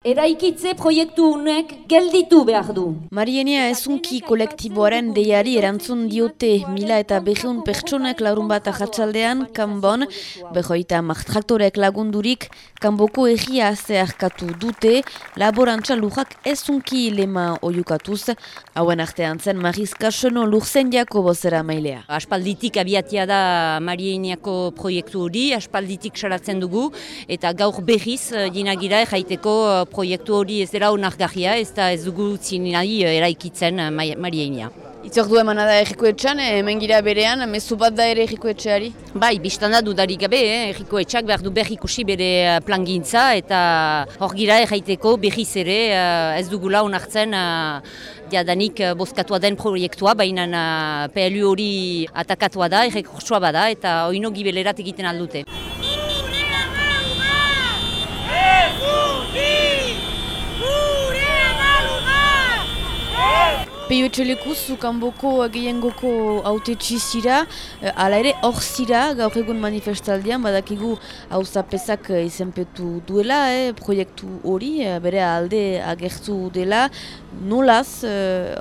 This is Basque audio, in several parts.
Eraikitze proiektu unek gelditu behar du. Marienia ezunki kolektiboaren deiari erantzun diote mila eta behiun pertsonek laurun bat ahatsaldean kanbon, behoita mahtraktorek lagundurik, kanboko egia zeharkatu dute, laborantza lujak ezunki lema oiukatuz, hauen artean zen Mariska Sono lurzen jako bozera mailea. Aspalditik abiatia da Marieniako proiektu hori, aspalditik salatzen dugu, eta gaur behiz dinagira eh, jaiteko eh, proiektu hori ez dela onargarria, ez da ez dugu nahi eh, eraikitzen uh, Mariainia. Itzordu emana da erriko etxan, eh, hemen gira berean, mezu bat da ere erriko etxeari? Bai, biztan da dudarik gabe, eh? erriko etxak behar du behar ikusi bere plangintza eta hor gira erraiteko behiz ere ez dugula onartzen diadanik bozkatua den proiektua, baina PLU hori atakatua da, errekurtsua bada eta oino gibelerat egiten aldute. Peio etxelekuz, kanboko gehiengoko haute txizira, ala ere hor zira gaur egun manifestaldian, badakigu hau zapezak izenpetu duela, eh, proiektu hori, bere alde agertu dela, nolaz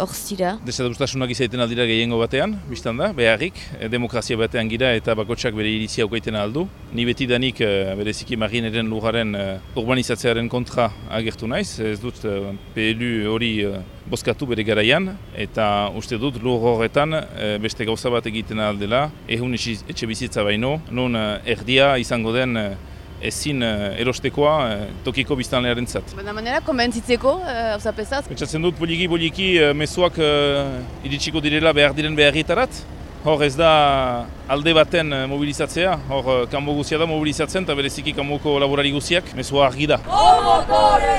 hor zira? Desadustasunak izaiten aldira gehiengo batean, biztan da, beharrik, demokrazia batean gira eta bakotsak bere iritzia aukaiten aldu. Ni beti danik bereziki marineren lugaren urbanizatzearen kontra agertu naiz, ez dut PLU hori bozkatu bere garaian, eta uste dut lur horretan beste gauza bat egiten aldela, ehun etxe bizitza baino, non erdia izango den ezin erostekoa tokiko biztanlearen zat. Baina manera, konbentzitzeko, hauza pesaz? Pentsatzen dut boliki-boliki mezuak iritsiko direla behar diren beharrietarat, Hor ez da alde baten mobilizatzea, hor kanbo guzia da mobilizatzen eta bereziki kanboko laborari guziak, mezua argi da. Omotore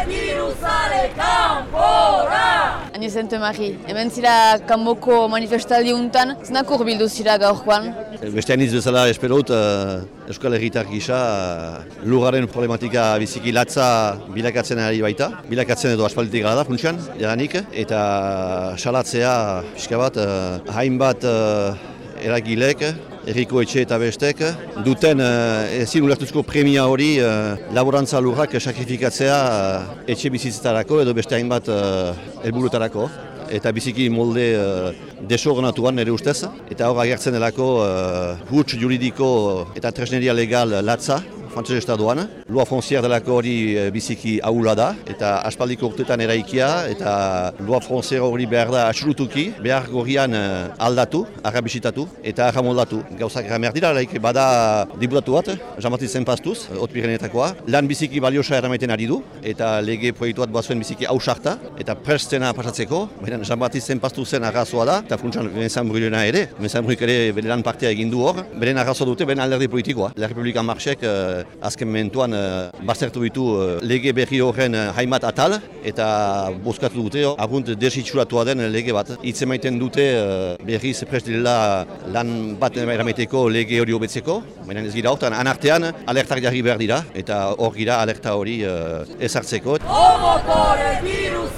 diruzale kanpora! Ani zentu emari, hemen zira kanboko manifestaldi untan, zinak urbildu zira gaurkoan? Bestean iz bezala esperot, uh, Euskal Herritar gisa uh, lugaren problematika biziki latza bilakatzen ari baita. Bilakatzen edo aspalditik gara da, funtsian, jadanik, eta salatzea pixka bat, uh, hainbat uh, eragilek, erriko etxe eta bestek, duten uh, ezin ulertuzko premia hori uh, laborantza lurrak sakrifikatzea uh, etxe bizitzetarako edo beste hainbat helburutarako eta biziki molde uh, desorganatuan nire ustez. Eta hor agertzen delako uh, huts juridiko eta tresneria legal latza, frantzese estatuan. Lua fronziar delako hori biziki ahula da, eta aspaldiko urtetan eraikia, eta lua fronziar hori behar da atxurutuki, behar gorrian aldatu, arrabisitatu, eta arramoldatu. Gauzak erramer dira, laik bada diputatu bat, jamati zen pastuz, otpirenetakoa. Lan biziki baliosa erramaiten ari du, eta lege proiektu bat bazuen biziki hausarta, eta prestena pasatzeko, baina jamati zen pastuzen arrazoa da, eta funtsan Vincent Brulena ere, Vincent Brulek ere bere lan partea egin du hor, beren arrazoa dute, beren alderdi politikoa. La Republikan Marxek azken momentuan uh, bazertu ditu uh, lege berri horren haimat atal eta bozkatu dute argunt desitxuratua den lege bat. Itze maiten dute uh, berri zeprest dela lan bat erameteko lege hori hobetzeko, baina ez gira horretan anartean alertak jarri behar dira eta hor gira alerta hori ezartzeko. Omotore diruzale